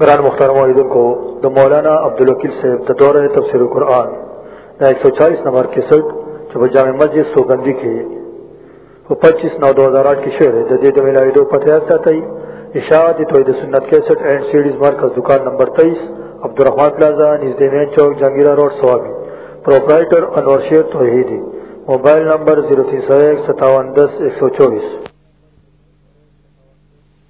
قرآن مختار معیدن کو دا مولانا عبدالوکیل صاحب دا دور تفسیر قرآن دا ایک سو چالیس نمبر کی سلط چپا جامع مسجد سوگندی کی په 25 نو 2008 کې شوې د دې د ملاویدو پته یاد ساتئ اشاعت توحید سنت 61 اینڈ سیډیز مرکز دکان نمبر 23 عبدالرحمن پلازا نږدې مین چوک جنگیرا روډ سوابي پرپرایټر انور شیر توحیدی موبایل نمبر 03015710124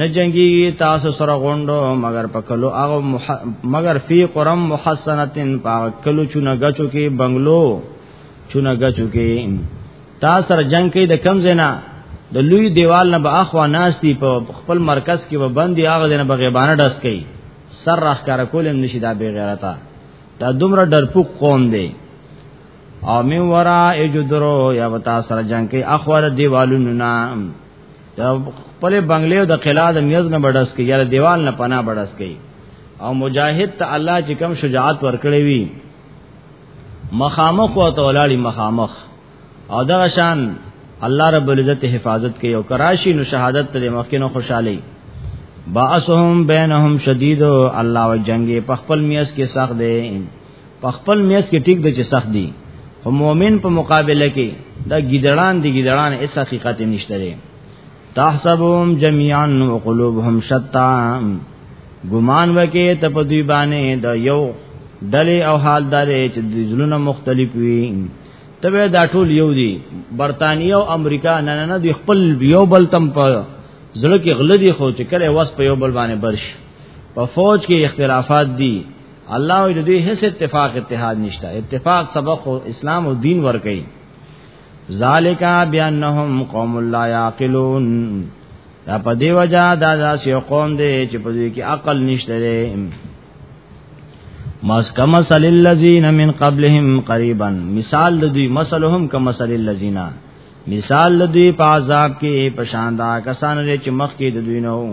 نه جنگي تاسو سره غوندو مگر پکلو هغه مح... مگر فی قرم محسنتن پکلو چونه غچو کې بنگلو چونه غچو کې تاسو سره جنگ کې د کم زینا د لوی دیوال نه به اخوا ناشتي په خپل مرکز کې وبندي هغه دنه بغیبانه ډس کوي سر راخ کار کولم نشي دا بی غیرتا دا دومره ډرپوک قوم دی او من ورا اجدرو یا وتا سره جنگ کې اخور دیوالونو نه دا خپل بنگلې او د قلا د میز نه بډس کې یا د دیوال نه پناه بډس کې او مجاهد ته الله چې کم شجاعت ورکړي وي مخامخ او تولاړي مخامخ او دا شان الله رب العزت حفاظت کوي او کراشي نو شهادت ته مخکینو خوشحالي باسهم بینهم شدید الله او جنگي په خپل میاس کې سخت دي په خپل میس کې ټیک د چې سخت دي او مؤمن په مقابله کې دا ګیدړان دي ګیدړان اس حقیقت نشته لري تحسبهم جميعا وقلوبهم شتى ګمان وکي ته په دوی باندې د یو ډلې او حال دارې چې د زلونه مختلف وي تبه دا ټول یو دي برتانیا او امریکا نه نه نه د خپل یو بل تم په زړه کې غلدي خو چې کله وس په یو بل باندې برش په فوج کې اختلافات دي الله وی د دې هیڅ اتفاق اتحاد نشته اتفاق سبق او اسلام او دین ور کوي ذالک بانهم قوم لا یعقلون دا په دی وجہ دا داس یو قوم دی چې په دې کې عقل نشته دی مس کما سل الذین من قبلهم قریبا مثال د دوی مثلهم کما سل الذین مثال د دوی په عذاب کې پشاندا کسان لري چې مخ کې د دوی نه وو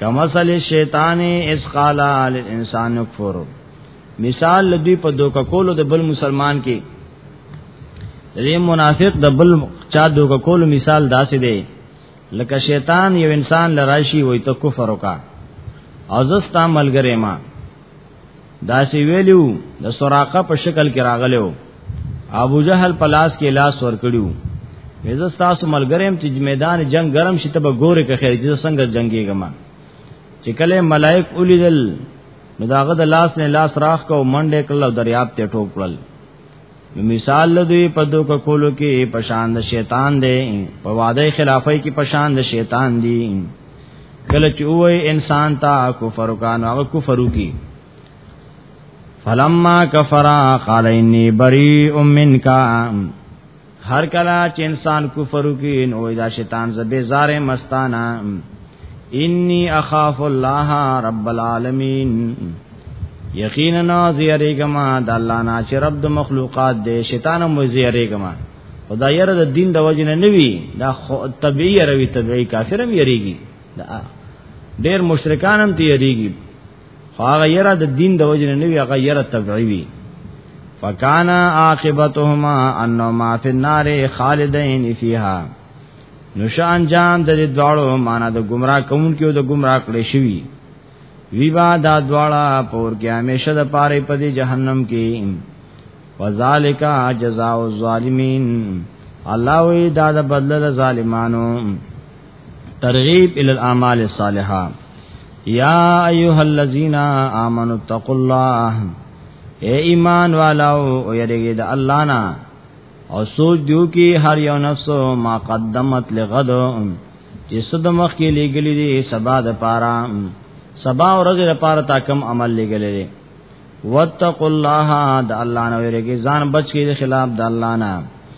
کمثل الشیطان اس قال للانسان کفر مثال لدی په دوکا کولو د بل مسلمان کې دې منافق د بل چا دوکا کولو مثال داسې دی لکه شیطان یو انسان لراشي وای ته کفر وکا او زستا ملګری ما دا سی ویلو د سراقه په شکل کې راغلو ابو جهل په لاس کې لاس ور کړیو مزه تاسو ملګریم چې میدان جنگ ګرم شي ته به ګوره کې خیر چې څنګه جنگي ګما چې کله ملائک اولیدل نو داغه د لاس نه لاس راخ کو منډه کړل او دریاب ته ټوکړل مثال لدی په دوک کولو کې پشان د شیطان دی په وعده خلافی کې پشان د شیطان دی کله چې وای انسان تا کفر کان هغه کفر کی فلما کفرا قال انی بری منک هر کلا چې انسان کفر وکي نو دا شیطان زبې زارې مستانا انی اخاف الله رب العالمین یقینا نازیریګما د الله نه چې رب د مخلوقات دی شیطان مو زیریګما خدا یره د دین د وجنه نوی دا طبیعی روی طبیعی کافرم یریږي دا ډیر مشرکانم ته یریږي هغه یره د دین د وجه نه وی هغه یره تبعی وی فکانا عاقبتهما انما فی النار خالدین فیها نشه انجام د دې دواړو معنا د گمراه کون کې او د گمراه کړي شوی وی با دا دواړه پور کې همیشه د پاره په دې جهنم کې وذالک جزاء الظالمین الله وی دا د بدل د ظالمانو ترغیب ال الاعمال الصالحه یا ایها الذین آمنوا اتقوا الله اے ایمان والو او یریګه د الله نه او سوچ دیو کې هر یو نفس ما قدمت لغد چې صد مخ کې لګلې دي سبا د پاره سبا او ورځې د پاره تا کم عمل لګلې دي واتقوا الله د الله نه ویریږي ځان بچ کې د خلاف د الله نه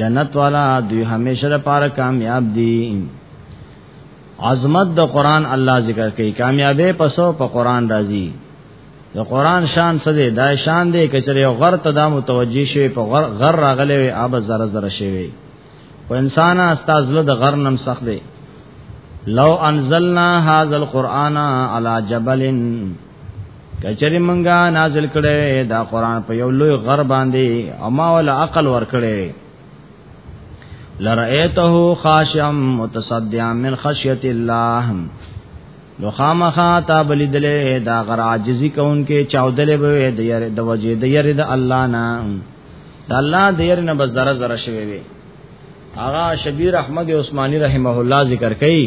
جنت والا دوی همیشه لپاره کامیاب دي عظمت د قران الله ذکر کوي کامیابې پسو په قران راځي د قران شان څه دی دا شان دی کچره یو غر ته دا متوجی شي په غر غر راغلی وي اب زره زره شي وي او انسان استاد له د غر نم سخت دی لو انزلنا هذا القرآن على جبل کچری منګه نازل کړي دا قران په یو لوی غر باندې او ما ول عقل ور کړي لرئته خاشعا متصدعا من خشیت الله نو خامخا تا بلیدلې دا غر عاجزی کونکي چاودلې به د یری د وجې د یری د الله نه د الله د یری نه بس زره زره شوي وي آغا شبیر احمد عثماني رحمه الله ذکر کوي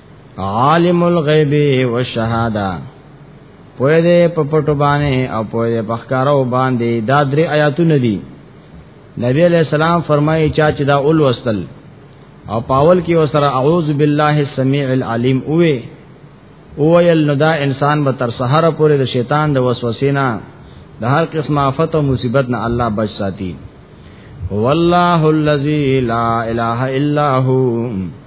عالم الغیب والشهاده پوی دې په پټو باندې او پوی دې په ښکارو باندې دا درې آیاتونه دي نبی علیہ السلام فرمایي چا چې دا اول وستل او پاول کې وسره اعوذ بالله السميع العليم اوه اویل نو دا انسان به تر سحر پورې د شیطان د وسوسې نه د هر قسم آفت او مصیبت نه الله بچ ساتي والله الذي لا اله الا هو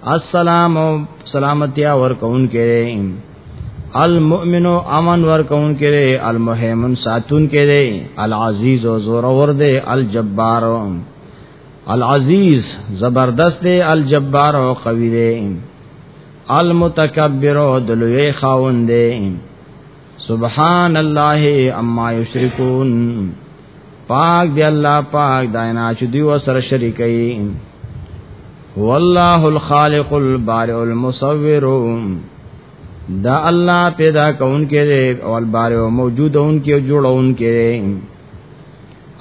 السلام سلامتی اور کون کرے المؤمن امن ور کون کرے المهیمن ساتون کرے العزیز و زور ور دے الجبار العزیز زبردست دے الجبار و قوی دے المتکبر دلوی خاون دے سبحان الله اما یشرکون پاک دی الله پاک داینا چې دی وسره شریکي هو الله الخالق البارئ المصور دا الله پیدا کون کې دی او البارئ موجود اون کې جوړون کې دی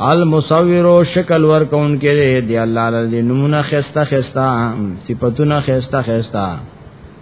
المصور شکل ور کون کې دی الله لدی نمونه خسته خسته صفاتونه خسته خسته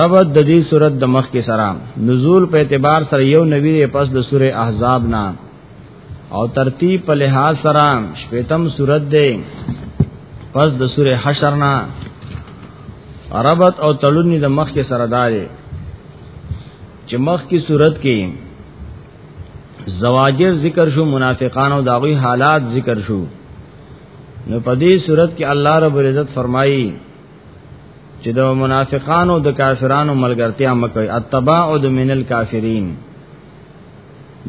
ربط د دې صورت د مخ کې سره نزول په اعتبار سره یو نوی دی پس د سوره احزاب نه او ترتیب په لحاظ سره شپږم صورت دی پس د سوره حشر نه ربط او تړونی د مخ کې سره داري چې مخ کې صورت کې زواجر ذکر شو منافقان او داغوی حالات ذکر شو نو په دې صورت کې الله رب العزت فرمایي چې د منافقانو د کافرانو ملګرتیا مکوي التباعد من الکافرین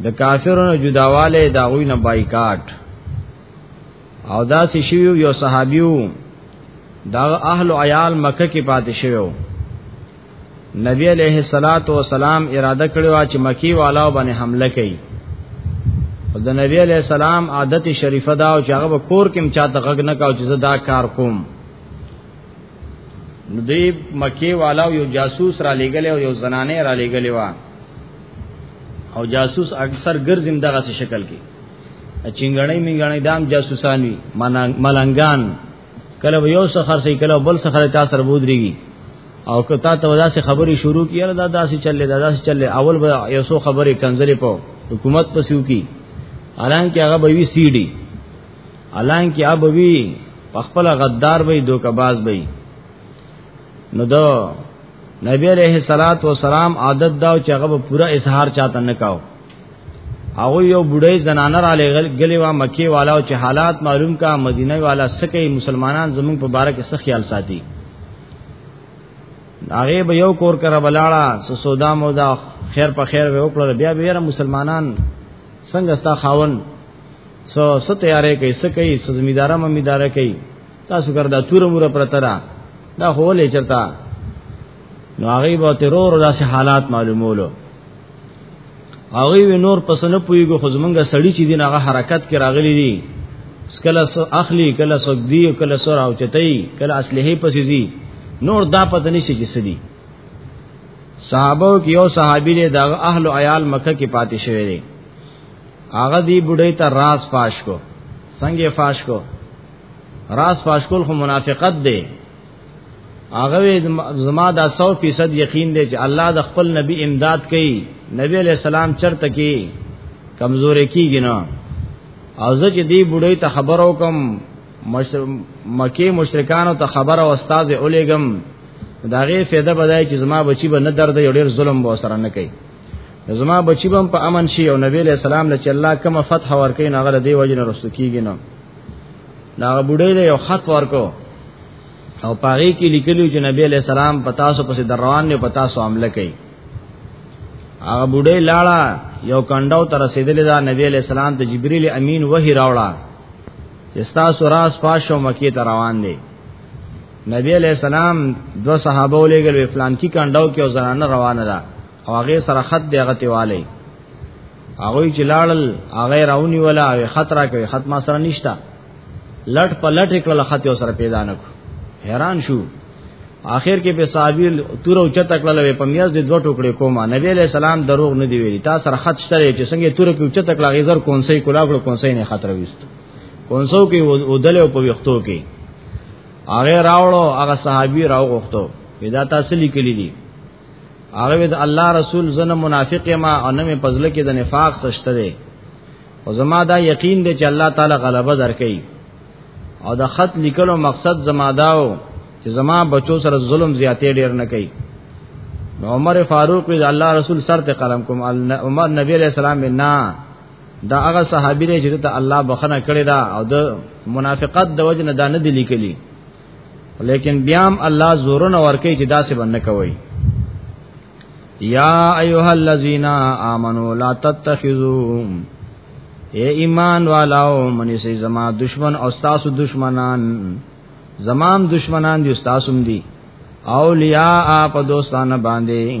د کافرونو جداواله دا غوی نه بایکاټ او دا چې شیو یو صحابیو دا اهل عیال مکه کې پاتې شوو نبی علیہ الصلات والسلام اراده کړو چې مکی والا باندې حمله کوي او د نبی علیہ السلام عادت شریفه دا او چې هغه کور کې مچا ته غږ نه کاو چې زه دا کار کوم نو دی مکی والا یو جاسوس را لېګلې او یو زنانه را لېګلې وا او جاسوس اکثر ګرځم دغه څه شکل کې چنګړې منګړې دام جاسوسان وي ملنګان کله یو سخر سي کله بل سخر چا سره بودريږي او کتا ته ودا سي خبري شروع کیل دا داسې چلې دا داسې چلې اول به یو سو خبرې کنځلې په حکومت پسیو کی الان کې هغه به وی سی ډي الان کې اب وی خپل غدار وی دوکباز وی نو دو نبی علیہ الصلات والسلام عادت دا چې هغه پورا اظهار چاته نه کاو هغه یو بډای زنانه را لګل غلی وا مکی والا او چې حالات معلوم کا مدینه والا سکه مسلمانان زمون په بارک سره خیال ساتي هغه به یو کور کرا بلاړه سودا مودا خیر په خیر وکړه بیا بیا مسلمانان څنګه ستا خاون سو ست تیارې کوي سکه یې سزمیدارا ممیدارا کوي تاسو ګردا تور مور پرترا دا هولې چرتا نو هغه به ترور داسې حالات معلومولو هغه وی نور پسنه پویګو خو زمونږه سړی چې دین هغه حرکت کې راغلی دي کله سو اخلی کله سو دی کله سو راوچتای کله اصله پسې نور دا پته نشي چې سدي صحابه کې یو صحابي دی د اهل عیال مکه کې پاتې شوی دی هغه دی بډای ته راز پاش کو څنګه فاش کو راز فاش کول خو منافقت دی هغه زما دا 100% یقین دی چې الله د خپل نبی امداد کوي نبی علیہ السلام چرته کی کمزورې کیږي نه او زه چې دی بډای ته خبرو کوم مکه مشرکانو ته خبر او استاد اولېګم دا غي فایده بدای چې زما بچی به نه درد یو ډیر ظلم به سره نه کوي زما بچی به په امن شي او نبی له سلام له چې الله کوم فتح ورکې نه غل دی وجه نه رسو کیږي نه دا بډې له یو خط ورکو او پاره کې لیکلو چې نبی له سلام پتا سو پس دروان نه پتا سو عمل کوي هغه بډې لاړه یو کنداو تر رسیدلې دا نبی علیہ السلام ته جبرئیل امین وਹੀ راوړه چې تاسو راز پاشو مکی ته روان دي نبی علیہ السلام دو صحابه ولېګل فلان کی کانداو کې او زنانه روانه ده او هغه سره خط دی هغه تیواله هغه چې لاړل هغه راونی ولا او خطر کوي خط ما سره نشتا لټ په لټ کړل خط یو سره پیدا نکو حیران شو آخر کې په صحابي تور او چت کړل وې په میاز د دوه ټوکړې کومه نبی علیہ السلام دروغ نه دی ویلي تا سره خط شته چې څنګه تور کې چت کړل غیر کونسې کولا کړو کونسې نه خطر وست کونسو کې ودل او په وختو کې هغه راوړو هغه صحابي راو غوښتو پیدا تاسو لیکلی دي هغه د الله رسول زنه منافق ما او نه مې پزله کې د نفاق سشته دي او زما دا یقین دی چې الله تعالی غلبه درکړي او د خط لیکلو مقصد زما داو چې زما بچو سره ظلم زیاتې ډیر نه کوي نو عمر فاروق وی الله رسول سر ته قلم کوم عمر نبی علیہ السلام نه دا هغه صحابي دی چې ته الله بخنه کړی دا او د منافقت د وجه نه دا نه دی لیکلی لیکن بیام الله زورن ورکی چې دا څه باندې کوي یا ایها الذین آمنو لا تتخذوا اے ایمان والاو منی سي زما دشمن او تاسو دشمنان زمام دشمنان دي تاسو دي اولیاء په دوستانه باندې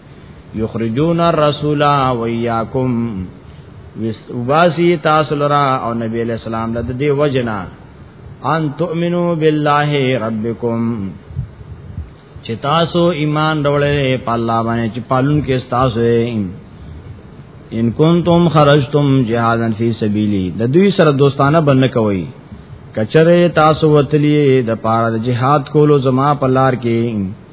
یخرجون الرسول و ایاکم وباسی تاسو لرا او نبی علیہ السلام لد دی وجنا ان تؤمنو بالله ربکم چې تاسو ایمان ډولې په الله باندې چې پالون کې تاسو ان کنتم خرجتم جهادا فی سبیلی د دوی سره دوستانه بنه کوي کچره تاسو وتلی د پاره جهاد کولو زما په لار کې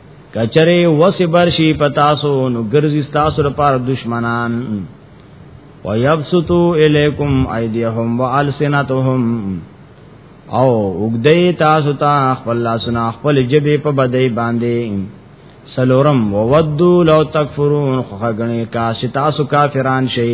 کچره وس برشي پتاسو نو ګرځي تاسو لپاره دشمنان ويبسطو اليكم ايديهم والسنتهم او وګدې تاسو ته خپل لاسونه خپل جبه په بدې باندې سلورم وودو لو تکفرون خو غني کا شتا سو کافران شي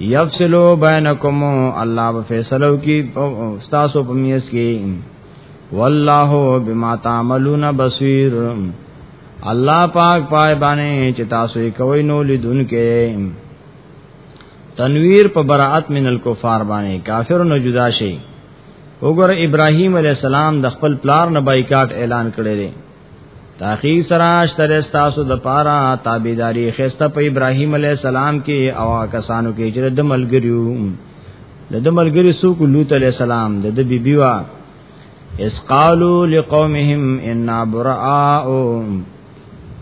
یفصلو بینکم الله به فیصلو کی استاسو په میس کی والله بما تعملون بصیر الله پاک پای باندې چې تاسو یې کوي نو لیدونکې تنویر په براءت من الکفار باندې کافر نو جدا شي وګوره ابراهیم علی السلام د خپل پلار نه بایکاټ اعلان کړی دی تاخی سراش تر استاسو د پارا تابیداری خسته په ابراهیم علی السلام کې او کسانو کې چې د ملګریو د د ملګری سو کو لوط علی السلام د د بیبیوا اس قالو لقومهم ان براء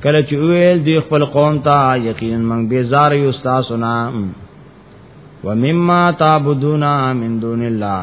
کله چې ویل دی خپل قوم ته یقینا موږ بیزار یو استاسو نه ومما تعبدون من دون الله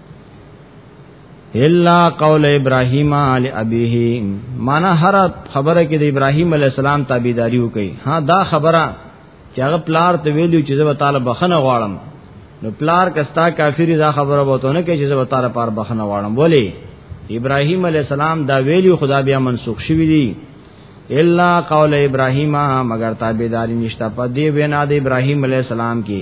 الا قول ابراهیم علی ابیه معنا هر خبره کې د ابراهیم علی السلام تابعداري وکي ها دا خبره چې هغه پلار ته ویلو چې زه تعالی بخنه غواړم نو پلار کستا کافری دا خبره وته نه کې چې زه تعالی پار بخنه غواړم ولی ابراهیم علی السلام دا ویلو خدا بیا منسوخ شوی دی الا قول ابراهیم مگر تابعداري نشته په دې وینا د ابراهیم علی السلام کې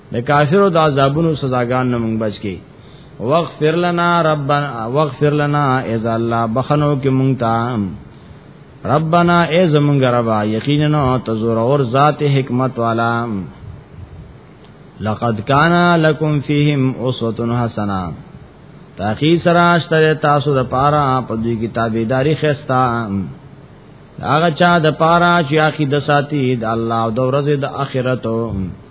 د کافرو د عذابونو سزاګان نه مونږ بچ کی واغفر لنا ربنا واغفر لنا اذا الله بخنو کې مونږ ته ربنا ای زمونږ ربا یقینا تزور اور ذات حکمت والا لقد کان لکم فیهم اسوه حسنه تاخی سراش تر تاسو د پارا په دې کتابیداری خستا هغه چا د پارا چې اخی د ساتي د الله او د ورځې د اخرتو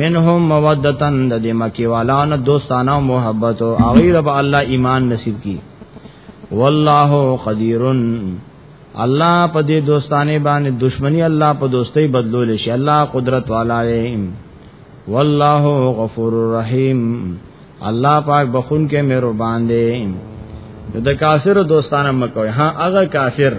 منهم مودتن د دې مکی والانو دوستانه او محبت او هغه رب الله ایمان نصیب کی والله قدیرن الله په دې دوستانه باندې دشمنی الله په دوستۍ بدلول شي الله قدرت والا دی والله غفور رحیم الله پاک بخون کې مهربان دی د کافر دوستانه مکوي ها هغه کافر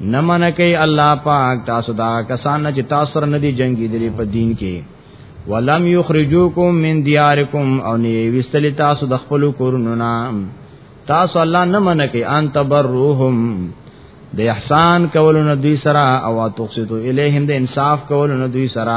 نه من کوي الله پاک تاسو دا کسان چې تاسو سره ندي جنگي دي په دین کې ولم یخرجوکم من دیارکم او نه وستلی تاسو د خپل کورونو نه تاسو الله نه من کوي ان تبروهم د احسان کولو نه دوی سره او تقسطو الیهم د انصاف کولو نه دوی سره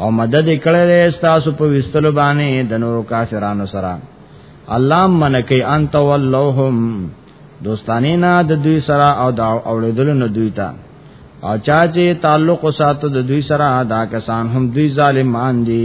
او مدد کړه دې تاسو په وستلو باندې د نورو کافرانو سره الله منکه انت ولهم دوستانی نه د دوی سره او دا اوریدل نه دوی ته او چا چې تعلق ساتو د دوی سره دا کسان هم دوی ظالمان دي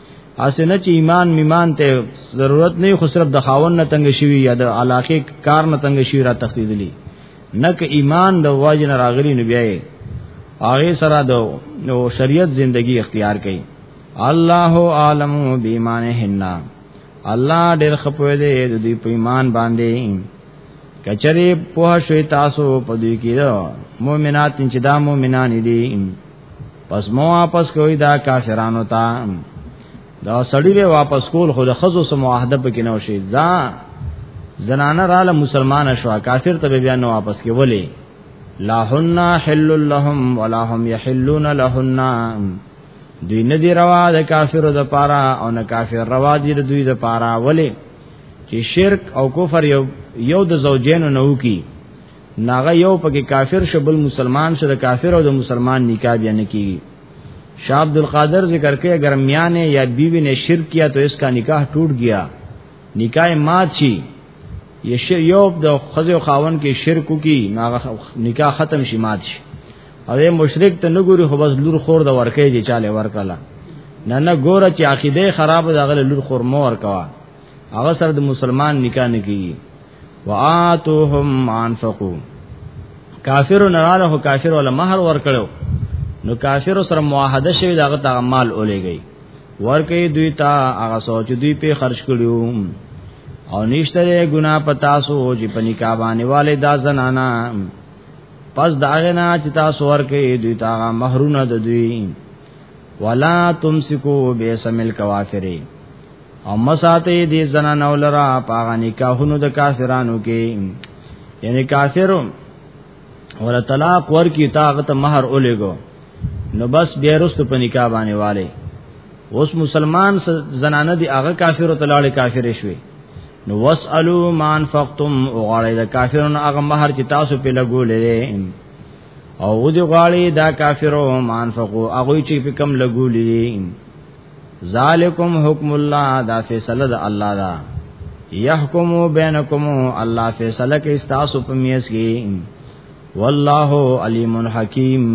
اسنه چې ایمان میمان ته ضرورت نه خو صرف د خاون نه تنگ شوی یا د علاقه کار نه تنگ شوی را تخدیدلی نه که ایمان د واجن راغلی نو بیاي هغه سره د شریعت زندگی اختیار کړي الله عالم بیمانهن الله ډېر خپوي دی د دې په ایمان باندې کچره په شوي تاسو په دې کې مؤمنات چې دا مؤمنان دي پس مو واپس کوي دا کافرانو ته دا سړی به واپس کول خو د خزو سم معاهده پکې نه وشي ځا زنانه رااله مسلمان شوا کافر ته بیا نه واپس کې ولې لا هن حل لهم ولا هم يحلون لهن دوی نه دی روا د کافر د پاره او نه کافر روا دی د دوی د پاره ولې چې شرک او کفر یو یو د زوجین نه وکي ناغه یو پکې کافر شو بل مسلمان شو د کافر او د مسلمان نکاح بیا نه کیږي شاه عبد القادر ذکر کوي اگر میانه یا بیوی نے شرک کیا تو اس کا نکاح ٹوٹ گیا نکاح مات شي یہ شر یو د خزو خاون کې شرک کی ناغه نکاح ختم شي مات شي او یې مشرک ته نه ګوري خو بس لور خور د ورکه دي چاله ورکلا نه نه ګوره چې عقیده خراب ده غل لور خور مو ورکوا هغه سره د مسلمان نکاح نه کیږي واتوهم انفقوا کافر نه راغله کافر ولا مہر ور کړو نو کافر سره معاهده شوی داغه تا مال اولېږي ورکه دوی تا هغه سوچ دوی په خرج کړو او نشتره ګنا پتا سو چې پني کا باندې والے دا زنانا پس داغه نه چې تاسو ورکه دوی تا مہرونه د دوی ولا تمسکو بیسمل کوافرین او مساته دې زنا نو لرا پاغه نکاحونو د کافرانو کې یعنی کافرو ور طلاق ور کی طاقت مہر اولګو نو بس بیا رست په نکاح باندې والے اوس مسلمان زنانه دی هغه کافر ته لاړې کافر شوي نو واسالو مان فقتم او غړې د کافرونو هغه مہر چې تاسو په لګولې او دې غړې دا کافرو مان فقو هغه چې په کم لګولې ذالکم حکم الله دا فیصله د الله دا یحکم بینکم الله فیصله کې استاسو په میس کې والله علیم حکیم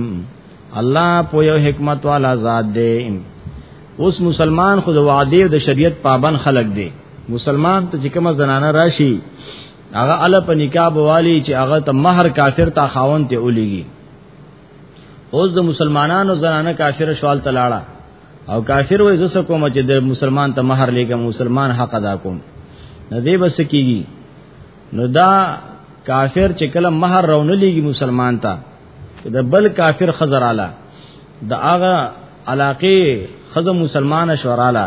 الله په یو حکمت والا ذات دی اوس مسلمان خود وعده او د شریعت پابند خلق دی مسلمان ته چې کومه زنانه راشي هغه ال په نکاح بوالي چې هغه ته مہر کافر تا خاون ته اوليږي اوس د مسلمانانو زنانه کافر شوال تلاړه او کافر وې زسه کوم چې د مسلمان ته مہر لګم مسلمان حق ادا کوم نه دی بس کیږي نو دا کافر چې کله مہر راونه لګي مسلمان ته د بل کافر خزر اعلی د هغه علاقه خزه مسلمان شوراله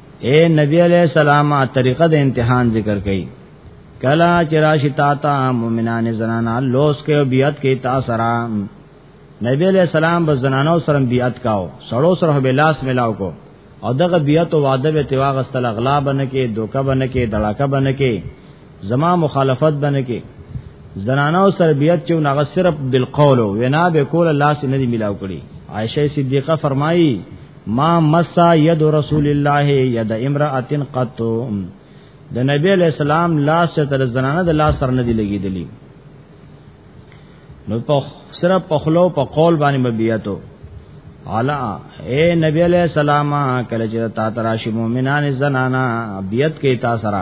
اے نبی علیہ السلام طریقه د امتحان ذکر کړي کلا چراشی تا تا مومنان زنانا لوس کې او بیعت کې تا سره نبی علیہ السلام به زنانو سره بیعت کاو سړو سره به لاس ملاو کو او دغه بیعت او وعده به تیواغستل اغلا بنکه دوکه بنکه دړاکه بنکه زما مخالفت بنه کې زنانو سره بیعت چې ناغه صرف بالقول وینا به کول الله سي نه دی ملاو کړي عائشه صدیقه فرمایي ما مسا ید رسول الله ید امراتن قط د نبی علیہ السلام لاس چې تر زنانه د لاس سره نه دی لګیدلی نو په صرف په خلو په قول باندې مبیاتو علا اے نبی علیہ السلام کله چې تا تراشی مؤمنان زنانا بیت کې تا سره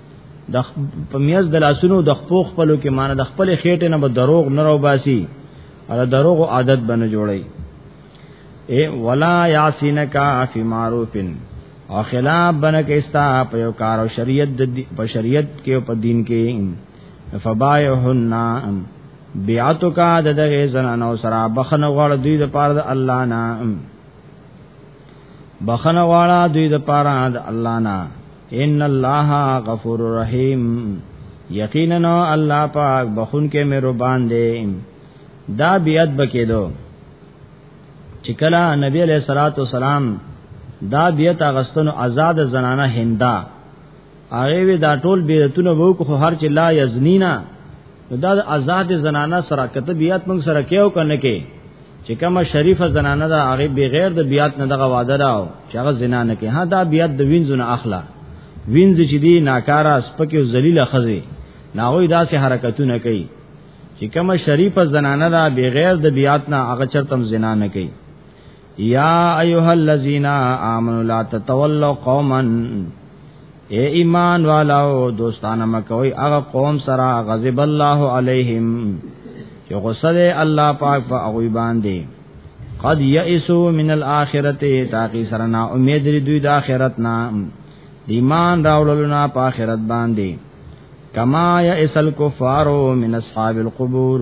د په میز د لاسونو د خپو خپلو کې معنی د خپل خېټه نه به دروغ نه راو باسي او د دروغ عادت بنه جوړي اے ولا یاسینک فی معروفن او خلاف بنه کې استا په یو کار او شریعت د په شریعت کې او په دین کې فبایهن بیعتک د دغه زنانو سره بخنه غړ دوی د پاره د الله نه بخنه واړه دوی د پاره د الله نه ان الله غفور رحیم یقینا الله پاک بخون کې مهربان دی دا بیات بکیدو چې کله نبی علیہ الصلوۃ والسلام دا بیت اغستنو آزاد زنانه هندا هغه دا ټول بیتونه وو خو هر چې لا یزنینا دا د آزاد زنانه سره کته بیات موږ سره کېو کنه کې چې کومه شریفه زنانه ده هغه بغیر د بیات نه دغه واده راو چې هغه زنا نه کې ها دا بیات د وینځونه اخلا وینځ چې دی ناکارا سپکه او ذلیل خزه ناوی داسې حرکتونه کوي چې کومه شریفه زنانه ده بغیر د بیات نه هغه چرتم زنا نه کوي یا ایها الذین آمنوا لا تتولوا قوما اے ایمان والو دوستانه مکوئ هغه قوم سره غضب الله علیهم چې غصه ده الله پاک په هغه باندې قد یئسو من الاخرته تاکي سره نا امید لري دوی د اخرت نه ایمان راوړل نه په اخرت باندې کما یئسل کفارو من اصحاب القبور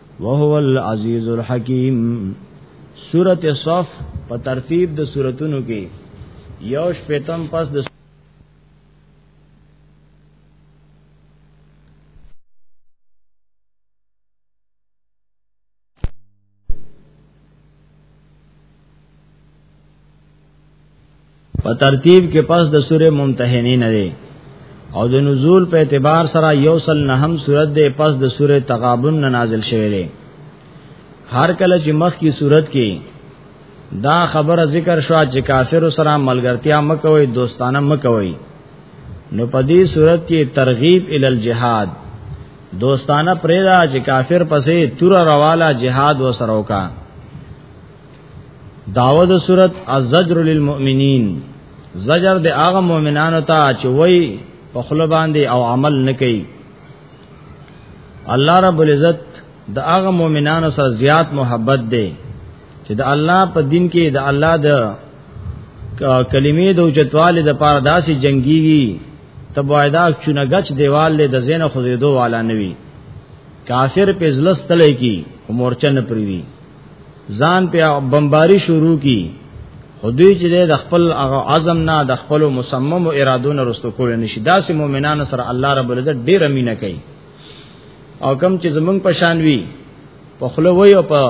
وهو العزیز الحکیم سورت صف په ترتیب د سوراتونو کې یو شپیتم پس د په ترتیب کې پس د سوره ممتحنه نه دی او د نزول په اعتبار سره یوصل نه هم صورت دی پس د سوره تغابن نه نازل شوی دی هر کله چې مخ کی صورت کې دا خبره ذکر شو چې کافر سره ملګرتیا مکوي دوستانه مکوي نو په دې صورت کې ترغیب ال الجهاد دوستانه پریدا چې کافر پسې تور روالا جهاد وسرو کا داود صورت الزجر للمؤمنین زجر د هغه مؤمنانو ته چې وای په خله باندې او عمل نکي الله رب العزت د هغه مؤمنانو سره زیات محبت دی چې د الله په دین کې د الله د کلمې د اوچتوالې د پاره داسې جنگيږي تبوایدا چونه گچ دیوال له د زین خو زیدو والا نوی کافر په زلس تلې کی مورچه نه پریوی ځان په بمباری شروع کی خدای چې د خپل هغه عزم نه د خپل مصمم او ارادو نه رستو کول نشي داسې مؤمنانو سره الله رب العزت ډیر امینه کوي او کم چې زمونږ پشان وی په خلوی او په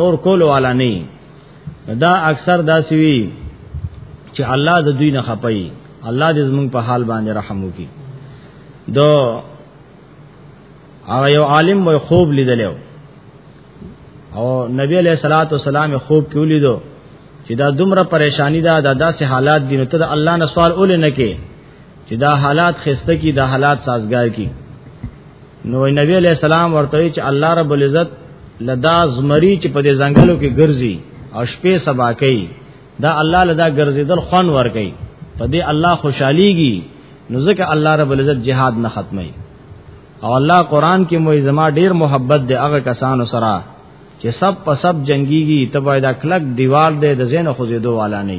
نور کول والا نه دا اکثر داسې وی چې الله د دوی نه خپي الله دې زمونږ په حال باندې رحم وکړي دو هغه یو عالم وای خوب لیدلو او نبی علیہ الصلوۃ والسلام خوب کې ولیدو چې دا دومره پریشانی ده دا داسې حالات دي نو ته د الله نه سوال اول نه کې چې دا حالات خسته کی دا حالات سازگار کی نو نبی علیہ السلام ورته چې الله رب العزت لدا زمری چې په دې ځنګلو کې ګرځي او شپې سبا کوي دا الله لدا ګرځیدل خون ور کوي په دې الله خوشحاليږي نو ځکه الله رب العزت جهاد نه ختمي او الله قران کې مو زما ډیر محبت دی هغه کسانو سره چې سب په سب جنگيږي تبعید اخلاق دیوال دی د زین خوځېدو والا نه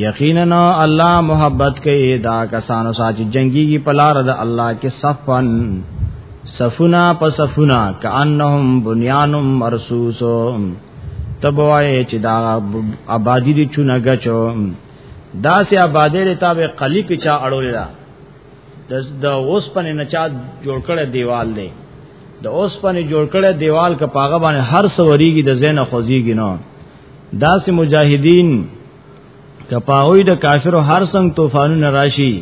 یقینا الله محبت کوي دا کسانو ساتي جنگيږي په لار د الله کې صفن صفنا په صفنا کانهم بنيان مرصوص تبوای چې دا آبادی دي چونه غچو دا سه آبادی له تابع قلی په چا اړول دا د اوس پنه نچا جوړ کړه دیوال دی د اوس پنه جوړ کړه دیوال ک پاغه باندې هر سوريږي د زینه خوځيږي نو داسې مجاهدین کپاوی د کافرو هر څنګه طوفانونه راشي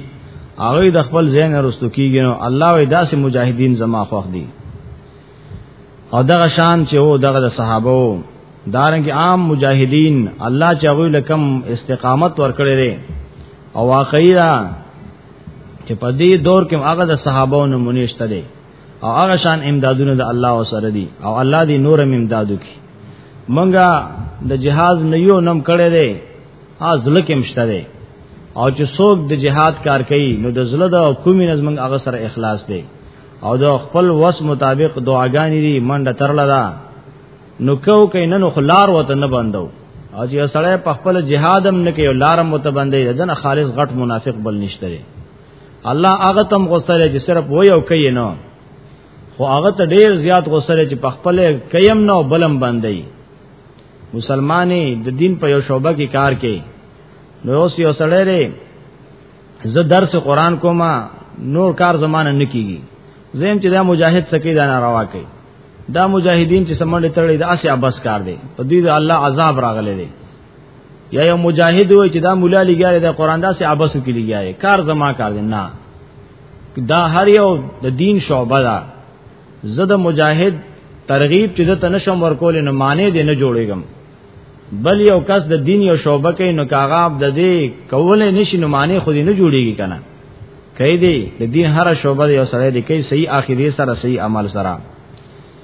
هغه د خپل ذهن رستو کیږي نو الله وی داسې مجاهدین زما خوښ دي او دغه شان چې وو دغه د صحابه وو دارنګ عام مجاهدین الله چې هغه لکم استقامت ورکړي دي او واقعي دا چې په دې دور کې هغه د صحابه نمونه شته دي او هغه شان امدادونه د الله او سره دي او الله دې نور هم امدادو کی منګه د جهاد نه یو نم کړي دي ها ځلکه مشته دي او چې څوک د جهاد کار کوي نو د زړه د کومې نظم هغه سره اخلاص دی او د خپل وس مطابق دعاګانې دي منډه ترلا ده نو کو کین نو خلار وته نه بندو او چې سړی په خپل جهادم نه کوي لارم متبندې دنه خالص غټ منافق بل نشته الله هغه تم غوسره چې صرف وای او کوي نه خو هغه ته ډیر زیات غوسره چې په خپل کيم نه بلم باندې مسلمانې د دین په یو شوبه کې کار کوي نو اوس یو سړی لري زه درس قران کوم نور کار زمانه نکېږي زم چې دا مجاهد سکی دا ناروا کوي دا مجاهدین چې سمندر تړلې دا اسیا بس کار دی په دې الله عذاب راغلي دی یا یو مجاهد وای چې دا مولا لګیاره د قران داسې عباسو کې لګیاره کار زما کار دی نه دا هر یو د دین شعبه ده زده مجاهد ترغیب چې د تنشم ورکول نه معنی دی نه جوړېږم بل یو کس د دین یو شعبه کې نو کاغاب د دې کول نشي نو معنی خو دې نه جوړیږي کنه کای دی د دین هر شعبه یو سره دی کای صحیح اخیری سره صحیح عمل سره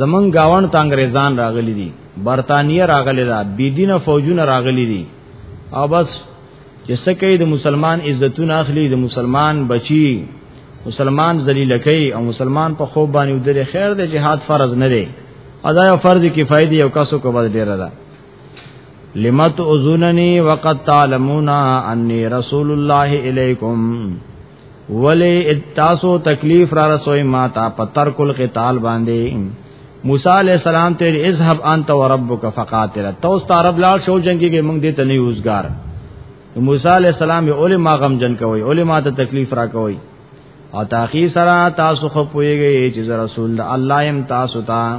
زمون گاون ته انګريزان راغلي دي برتانیه راغلي ده بيدینه فوجونه راغلي دي او بس چې سکه د مسلمان عزتونه اخلي د مسلمان بچي مسلمان ذلیل کوي او مسلمان په خوب باندې ودل خیر د جهاد فرض نه دی ادا یو فرض کفایه دی او کاسو کو بد ډیر ده لمت اذنني وقد تعلمون اني رسول الله اليكم ولی تاسو تکلیف را رسوي ما تا پتر کل قتال باندې موسی علی السلام ته اذهب انت وربک فقاتل تو ستارب لال شو جنگي کې موږ دې ته نه اوسګار موسی علی السلام یې اولی ما غم جن کوي اولی ما ته تکلیف را کوي او تاخی سره تاسو خو پويږئ چې رسول الله يم تاسو ته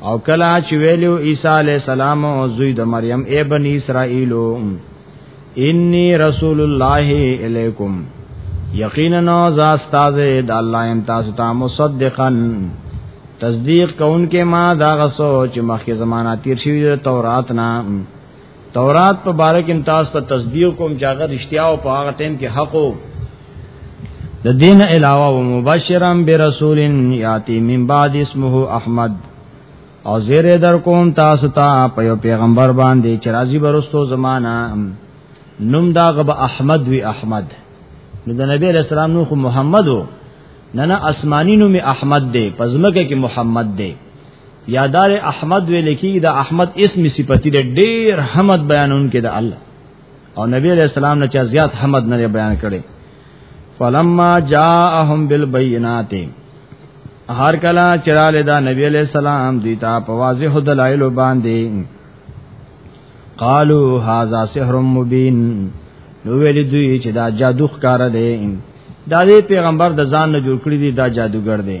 او کلا چې ویلو عیسی علی السلام او زوی د مریم ای بنی اسرائیلو انی رسول الله الیکم یقینا ز استاد د الله ان تاسو ته مصدقا تصدیق کون کې ما دا غسو چې مخکې زمانہ تیر شوی د تورات نام تورات په باره کې تاسو ته تصدیق کوم چې هغه رښتیا او په هغه ټیم کې حق وو د دین علاوه و مبشرم برسول یاتی من بعد اسمه احمد او زیر در کوم تاسو ته په یو پیغمبر باندې چې راځي برستو زمانہ نوم دا غب احمد وی احمد نو د نبی علیہ السلام نو محمد وو نه نه اسماني نوم احمد دی پزمکه کې محمد دی یادار احمد ویل کی دا احمد اسم صفتی دی ډیر حمد بیانون کې دا الله او نبی علیہ السلام نه چا زیات حمد نه بیان کړي فلما جاءهم بالبينات هر کلا چراله دا نبی علیہ السلام دیتا په واضح دلایل باندې قالو هاذا سحر مبین نو ویل دوی چې دا جادو ښکار دی دا دې پیغمبر د ځان نه جوړ کړی دی دا جادوګر دی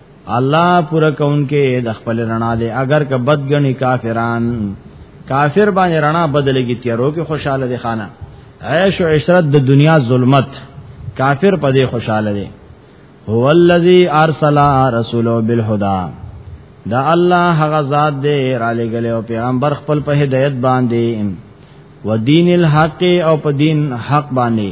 الله پورا کونکي د خپل رڼا دی اگر که بدګنی کافران کافر باندې رڼا بدلېږي تیارو کې خوشاله دي خانه عیش او عشرت د دنیا ظلمت کافر په دې خوشاله دي هو الذی ارسل رسوله بالهدى دا الله هغه ذات دی را لګل او پیغمبر خپل په هدایت باندې و دین الحق او په دین حق باندې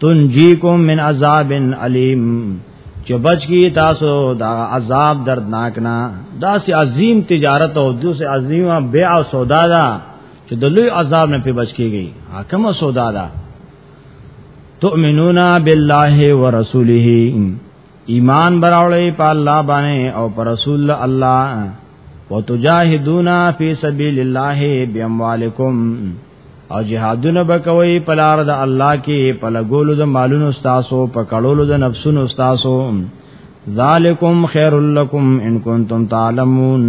تنجیکم من عذاب علیم چې بچ کی تاسو دا عذاب دردناک نه دا سي عظیم تجارت او د سي عظیمه بيع او سودا ده چې د لوی عذاب نه په بچ کیږي حکم سودا ده تؤمنون بالله ورسوله ایمان براولې په الله باندې او پر رسول الله وتجاهدون فی سبیل الله باموالکم او جهادونه بکوي په لار د الله کې په لګولو د مالونو استاسو په کړولو د نفسونو استاسو ذالکم خیر لکم ان کنتم تعلمون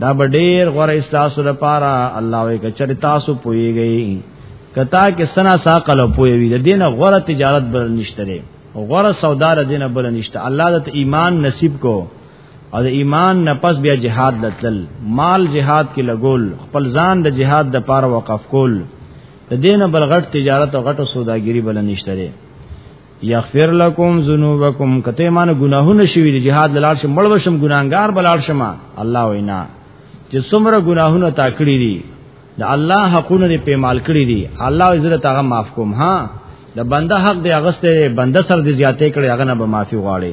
دا به ډیر غوړ استاسو د پاره الله وی کچر تاسو پويږي کتا کې سنا ساقل پويوي د دینه غوړ تجارت بل نشته غوړ سودا د دینه بل نشته الله د ایمان نصیب کو او د ایمان نه پس بیا جهاد لتل مال جهاد کې لګول خپل ځان د جهاد د پاره وقف کول د دین بل غټ تجارت او غټو سوداګری بل نشته لري یغفر لكم ذنوبکم کته مان ګناهونه شوی د جهاد لاله شم مړ وشم ګناګار بلال شم الله وینا چې څومره ګناهونه تا کړی دي د الله حقونه دې پیمال کړی دي الله عزت هغه معاف کوم ها د بنده حق دی هغه سره بنده سره دې زیاتې کړی هغه نه به معافي غواړي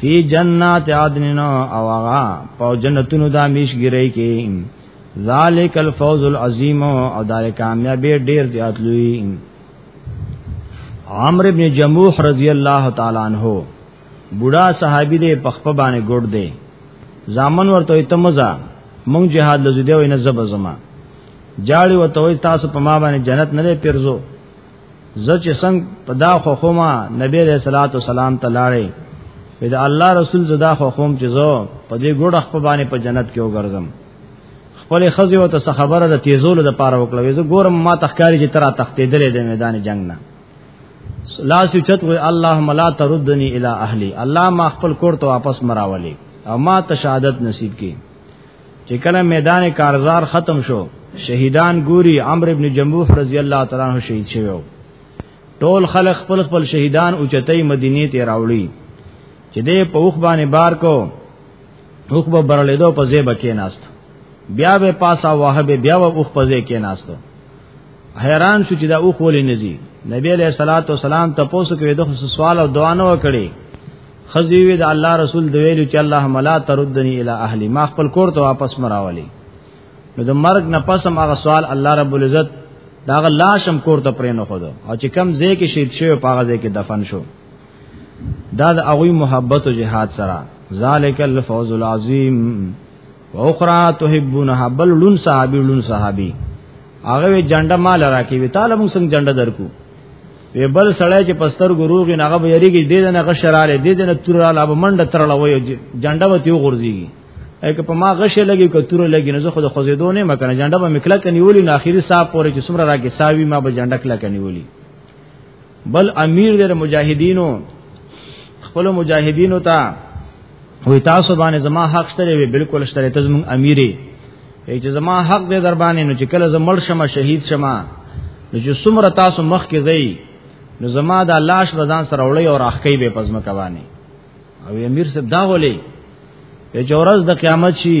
فی جنات عدن او هغه په جنتونو د میشګری کې ذالک الفوز العظیم او دا کامیابی ډیر زیات لوی عمر ابن جموح رضی الله تعالی عنہ بوډا صحابي دې پخپ باندې ګډ دې زامن ورته تمزا مونږ جهاد لزیدو نه زب زما جاړي وته تاسو په ما باندې جنت نه پیرزو زه چې څنګه په دا خو خوما نبی رسول صلوات و سلام ته لاړې په دا الله رسول زدا خو خوم چې زه په دې ګډ خپل باندې په جنت کې وګرځم خپل خزي او ته خبره د تیزولو د پاره وکړه زه ګورم ما تخکاری چې ترا تختیدلې د میدان جنگ نه لا سوچت وی اللهم لا تردنی الی اهلی الله ما خپل کور ته واپس مراولې او ما ته شهادت نصیب کړي چې کله میدان کارزار ختم شو شهیدان ګوري عمرو ابن جموح رضی الله تعالی عنہ شهید شوی ټول خلک خپل خپل شهیدان اوچتای مدینه ته راوړي چې دې په وخ باندې بار کو وخ به برلېدو په زیب کې ناست بیا به پاسا وهب بیا و وخ په زیب کې ناست حیران شو چې دا وخ ولې نزي نبی علیہ الصلوۃ والسلام تاسو کوي د سوال او دعا نه وکړي خزی وی د الله رسول دی ویلو چې الله ملا تردنی الی اهلی ما خپل کور ته واپس مراولی نو د مرګ نه پس هم هغه سوال الله رب العزت دا هغه لاشم کور ته پرې نه خو او چې کم ځای کې شهید شوی په هغه ځای کې دفن شو دا د هغه محبت او جهاد سره ذالک الفوز العظیم واخرى تحبونها بل لون صحابي لون صحابي هغه وی جنډه مال راکې وی تعالی موږ څنګه جنډه درکو وی بل سړی چې پستر ګروغ نه هغه یریږي دې نه غشراله دې نه توراله به منډه ترړه وی جنډه وتی غورځيږي اګه په ما غشه لګي کتور لګي نه زه خود خوځېدو نه مکنه جنډه به مکلا کنيولي نه اخیری صاحب پورې چې سمره راکې ساوي ما به جنډه کلا کنيولي بل امیر د مجاهدینو خپل مجاهدینو ته وی تاسو باندې زما حق شته وی بالکل شته ته زمون امیری چې زما حق دې در باندې نو چې کله زمړ شمه شهید شمه نو چې څومره تاسو مخ کې ځئ نو زما دا لاش بزان سره وړي او راخکې به پزما کوانی او امیر صاحب دا ولې چې ورځ د قیامت شي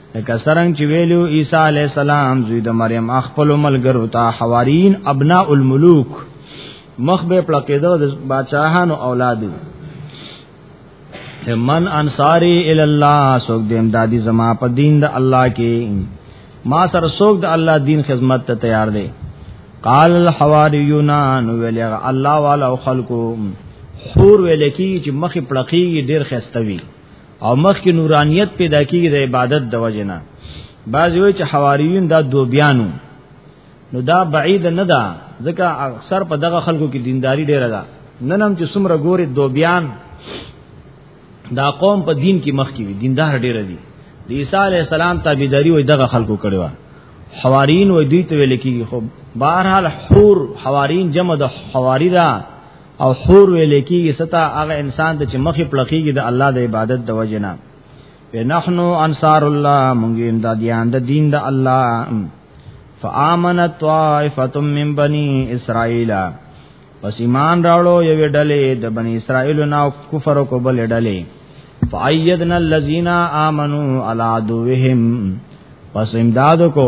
لکه سرنګ چې ویلو عیسی علی السلام زوی د مریم خپل ملګرو ته حوارین ابناء الملوک مخ به پړقېدو د بادشاہانو اولادو من انصاری ال الله سوک دیم دادی زما په دین د الله کې ما سر سوک د الله دین خدمت ته تیار دی قال الحواریون نو ویل الله والا خلقو حور ویل کی چې مخې پړقېږي ډېر خستوي او مخ کې نورانیت پیدا کیږي د عبادت د وجنه بعض وی چې حواریون دا دو بیانو نو دا بعید نه ده ځکه اکثر په دغه خلکو کې دینداری ډیره ده نن هم چې څومره ګوري دو بیان دا قوم په دین کې مخ کې دیندار ډیره دي د عیسی علی السلام تابعداري وي دغه خلکو کړي وا حوارین وي دوی ته ویل کیږي خو بهرحال حور حوارین جمع د حواری ده او حور ویل کېږي ستا هغه انسان ته چې مخې پړقېږي د الله د عبادت د وجنه نحنو انصار الله مونږ امدادیان د دین د الله فآمنت طائفه من بني اسرائيل پس ایمان راړو یو ډلې د بنی اسرائیل نو کفر کو بل ډلې فایدنا الذین آمنو علی عدوهم پس امداد کو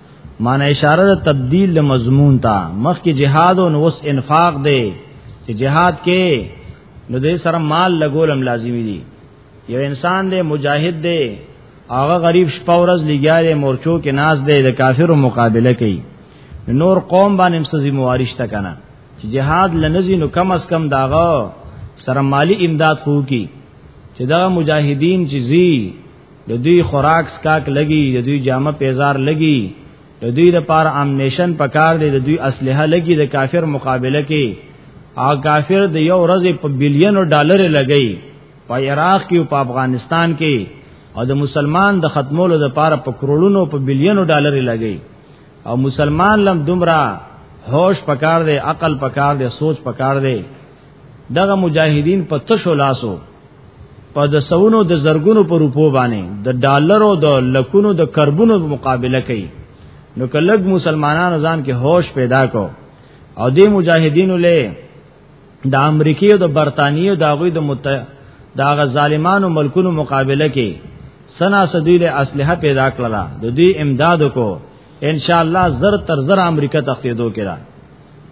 معنی اشاره د تبديل د مضمون ته مخکې جهاد او نوس انفاق دی چې جهاد کې نو دې سره مال لګولم لازمی دی یو انسان دی مجاهد دی هغه غریب شپه ورځ لګیارې مورچو کې ناز دی د کافرو مقابله کوي نور قوم باندې سزي موارشته کنه چې جهاد لنزي نو کم از کم داغه سره مالی امداد خو کی چې دا مجاهدین چې زی د دوی خوراک سکاک لګي د دوی جامه پیزار لګي د دوی د پار امنیشن پکار دی د دوی اسلحه لګي د کافر مقابله کې او کافر د یو ورځ په بلیونو ډالر لګي په عراق کې او په افغانستان کې او د مسلمان د ختمولو د پار په کرولونو په بلیونو ډالر لګي او مسلمان لم دومره هوش پکار دی عقل پکار دی سوچ پکار دی دغه مجاهدین په تشو لاسو په د سونو د زرګونو په روپو باندې د ډالرو د لکونو د کربونو مقابله کوي نو کلګ مسلمانانو ځان کې هوش پیدا کو او دې مجاهدینو له د امریکای او د برتانیې او د غوی د مت داغه ظالمانو ملکونو مقابله کې سنا سدیل اسلحه پیدا کړلا د دې امدادو کو ان شاء الله زر تر زر امریکا تختیدو کړه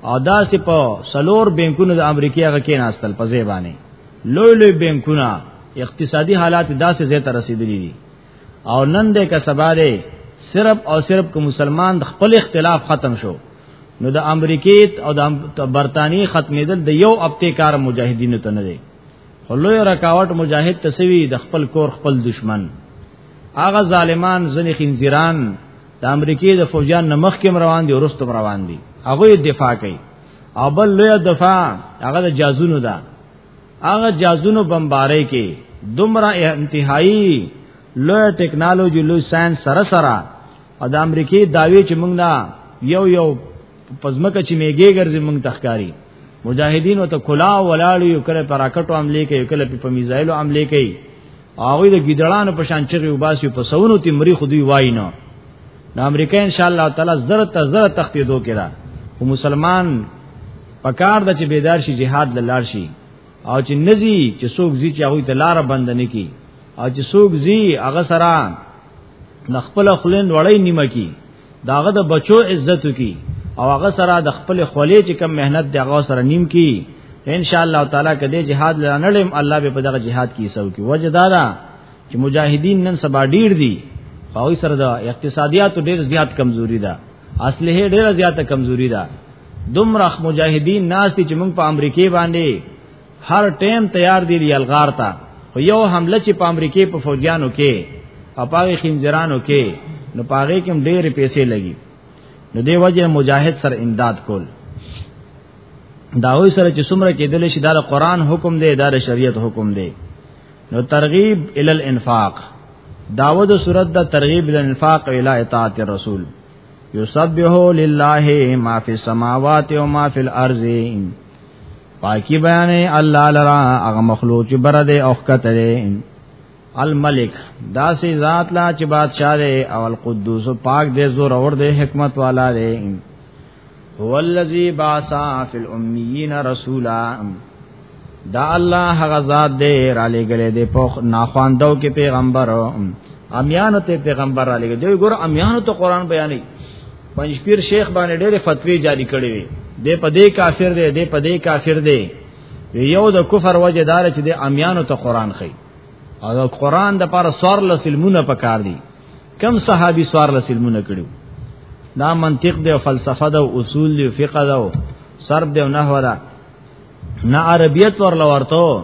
او دا سی په سلور بانکونو د امریکا هغه کې ناستل په زیبانه لوی لوی بانکونه اقتصادي حالات داسې زیاته رسیدلي دي او نن دې کا سباره صرف او صرف کو مسلمان د خپل اختلاف ختم شو نو د امریکې او د برتانی ختمېدل د یو اپته کار مجاهدینو ته نه دی لوی رکاوټ مجاهد تسوی د خپل کور خپل دشمن هغه ظالمان ځنې خنزیران د امریکې د فوجان نمخ کې روان دي ورستم روان دي هغه دفاع کوي او بل لوی دفاع هغه د جازونو ده هغه جازونو بمبارې کې دومره انتهایی لوی ټکنالوژي لوی ساينس سره سره د امریکې داوی چې موږ نه یو یو پزمکه چې میګي ګرځي مونږ تخکاری مجاهدین او ته کلا ولاړو یو کله پر راکټو عملې کوي کله په میزایلو عملې کوي هغه د ګیدړانو په شان چغي وباسي په سونو تی مری خودي وای نه د امریکا ان شاء الله تعالی زره ته زره تختیدو کړه او مسلمان پکار د چې بیدار شي jihad لاله شي او چې نزي چې څوک زی چې هغه ته لار بند نه کی او چې څوک زی هغه سره نخپل خلین وړی نیمه کی داغه د بچو عزت کی او هغه سره د خپل خولې چې کم مهنت دی هغه سره نیم کی ان شاء الله تعالی کدی جهاد لانړم الله به په دغه جهاد کې سو کی وجدارا چې مجاهدین نن سبا ډیر دي او سره د اقتصادیات ډیر زیات کمزوري ده اصله ډیر زیاته کمزوري ده دومره مجاهدین ناس دي چې موږ په امریکای باندې هر ټیم تیار دی یلغار ته خو یو حمله چې په امریکای په فوجانو کې او پاغي خنجرانو کې نو پاغي کې ډېر پیسې لګي نو دی وجه مجاهد سره امداد کول داوی سره چې څومره کې دل شي دا قرآن حکم دی دا شریعت حکم دی نو ترغیب ال الانفاق داود صورت دا ترغیب ال الانفاق الی اطاعت الرسول یسبحو لله ما فی السماوات و ما فی الارض پاکی بیانې الله لرا هغه مخلوق چې بر دې او خکته دې الملک دا سي ذات لا چې بادشاہ دې او القدوس پاک دې زور اور دې حکمت والا دې هو الذی باسا فی الامیین رسولا دا الله هغه ذات دې را لګلې دې په ناخواندو کې پیغمبر امیانو ته پیغمبر را لګلې دې ګور امیانو ته قران بیانې پنځپیر شیخ باندې ډېر فتوی جاری کړې وي دې په دې کافر دی دې په دې کافر دی یو د کفر وجه دار چې د امیانو ته قران خي او د قران د پر سوار لسلمونه پکار دي کم صحابي سوار لسلمونه کړو دا منطق دی او فلسفه ده او اصول دی او فقه ده او صرف دی او نحو ده نه عربیت ورل ورته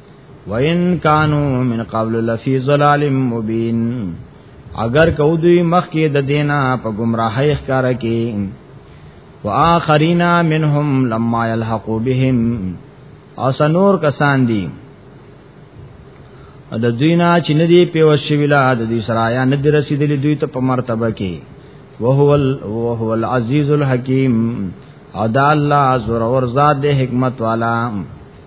وَإِن كَانُوا مِن قَبْلُ لَفِي ضَلَالٍ مُبِينٍ اگر کو دوی مخکې د دینا په گمراهۍ ښکار کې واخرینا منهم لما يلحقوا بهم او سنور کسان دي د دوی نه چې ندي په وشویلا د دوی سره یا ندي رسیدلی دوی ته په مرتبه کې وهو ال وهو العزیز الحکیم ادا الله زور اور ذات د حکمت والا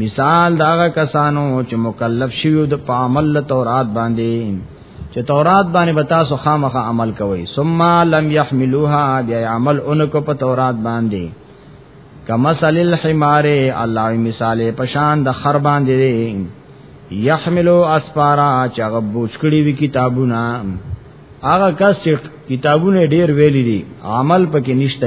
مثال داغه کسانو چې مکلف شوی د پامل تورات باندې چې تورات باندې به تاسو خامخه عمل کوئ ثم لم يحملوها بیا عمل انکو په تورات باندې کمثل الحمار الله مثال پشان د خر باندې يحملو اسفارا چې هغه بوج کړی وی کتابونه هغه کس چې کتابونه ډیر ویلي دي عمل پکې نشته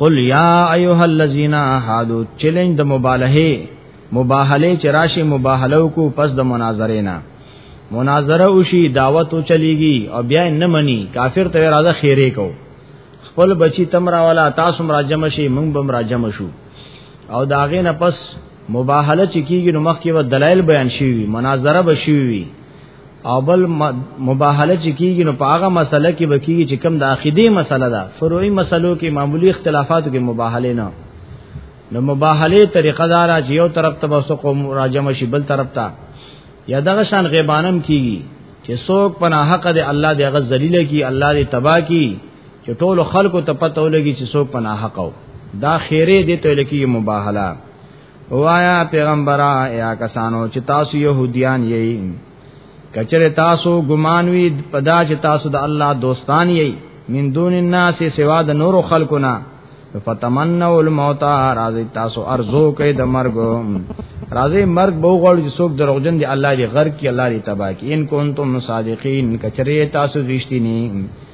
قل یا ایها الذین هادو چیلنج د مبالغه مباهله چې راشي مباهله کو پس د مناظره نه مناظره وشي دعوت او چلیږي او بیا نه مني کافر ته راځه خیره کو خپل بچی تمرا والا تاسو مرا جمع شي موږ بم را جمع شو او داغه نه پس مباهله چې کیږي نو مخکې و دلایل بیان شي مناظره بشي وي او بل مباهله چې کیږي نو په هغه مسله کې بکیږي چې کم د عقیده مسله ده فروعي مسلو کې معمولی اختلافاتو کې مباهله نه نو مباهله طریقه دار چې یو طرف ته بس قوم راجم شي بل طرف ته یا دغه شان غیبانم کیږي چې څوک پناه حق دی الله دی هغه ذلیل کی الله دی تبا کی چې ټول خلکو ته پته ولګي چې څوک پناه حق او دا خیره دي ته لکه مباهله وایا پیغمبره یا کسانو چې تاسو يهوديان یئ کچره تاسو ګمان وی پدا چې تاسو د الله دوستان یئ من دون الناس سوا د نور خلقو نه فتمنوا الموت راځي تاسو ارزو کوي د مرګ راځي مرګ به غوړ چې څوک دروغجن دي الله دې غر کې الله دې تباہ کې ان کنتم صادقین کچره تاسو رښتینی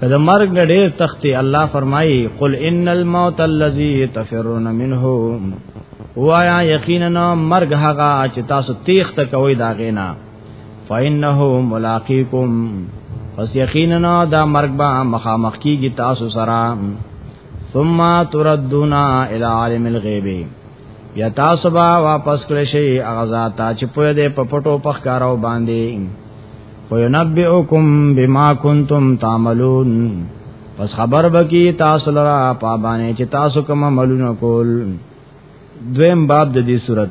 کله مرګ نه ډېر تختی الله فرمایي قل ان الموت الذي تفرون منه وایا یقینا مرګ هغه چې تاسو تیخت کوي دا غینا فإنه ملاقيكم پس یقینا دا مرګ به مخامخ کیږي تاسو سره ثم تردونا الى عالم الغیب یا تاسو به واپس کړئ شي هغه ذات چې په دې په پټو پخکارو باندې وینبئکم بما کنتم تعملون پس خبر بکی تاسو لرا پابانه چې تاسو کوم عملونه کول دویم باب د دې صورت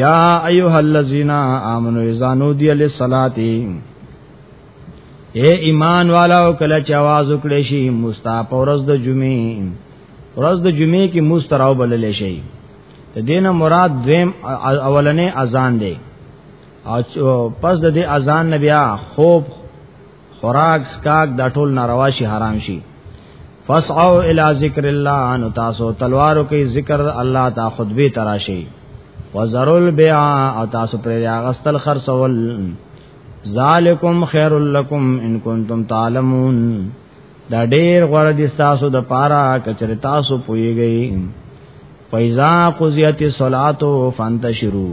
یا ایها الذین آمنو اذا نودی للصلاه اے ایمان والا او کله چې आवाज وکړې شي مستاپ ورځ د جمعې ورځ د جمعې کې مستراو بلل شي د دینه مراد دویم اولنې اذان دی او پس د دې اذان نه بیا خوب خوراک سکاک دا ټول ناروا شي حرام شي فسعوا الى ذکر الله ان تاسو تلوارو کې ذکر الله تا خطبه تراشي وزرل بيع او تاسو پر یاغستل خرڅول ذالکم خیر لکم ان کنتم تعلمون دا ډیر غوړه دي تاسو د پاره کچر تاسو پويږئ فیضا قضیت الصلاۃ فانتشروا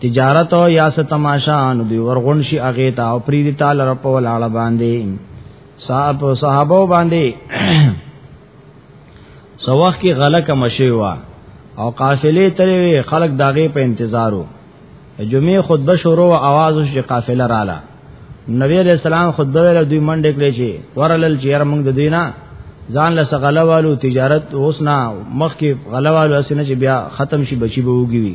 تجارت او یا ست تماشا نو دی ورغون شي اغه تا او پری دی تعالی رب ولاله باندې صاحب صحابه باندې سو وخت کې غلکه مشي وا او قافلې ترې خلک داغه په انتظارو جمعې خطبه شروع او आवाज وش قافله رااله نبی علیہ السلام خطبه ویل دوی منډه کړې چې ورلل چې هر موږ د دینه ځان له سغله والو تجارت اوس نه مخ کې غلوالو اسنه چې بیا ختم شي بچي به وګي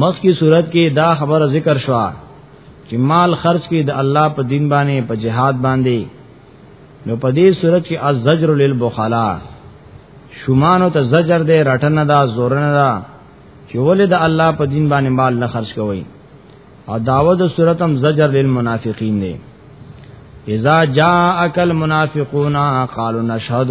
مخ کی صورت کې دا خبره ذکر شوه چې مال خرج کې د الله په دین باندې په جهاد باندې نو په دې صورت کې الزجر للبخلا شومان ته زجر دې رټنه دا زورنه دا چې ولې د الله په دین باندې مال نه خرج کوي او داوود صورت هم زجر للمنافقین دی اذا جاءك المنافقون قالوا نشهد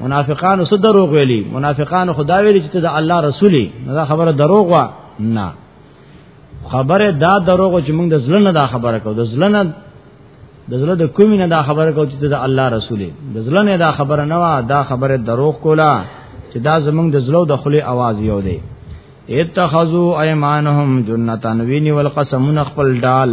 منافقانو څه دروغ ویلي منافقانو خدا ویلي چې ته د الله رسولي دا خبره دروغ وا نه خبره دا دروغ چې موږ د ځل نه دا خبره کو د ځل نه د ځل د کومې نه دا خبره کو چې ته د الله رسولي د ځل نه دا خبره نه وا دا خبره دروغ کولا چې دا زمونږ د ځلو د خلی आवाज یو دی اتخذوا ايمانهم جنتان ویني والقسمون خپل ډال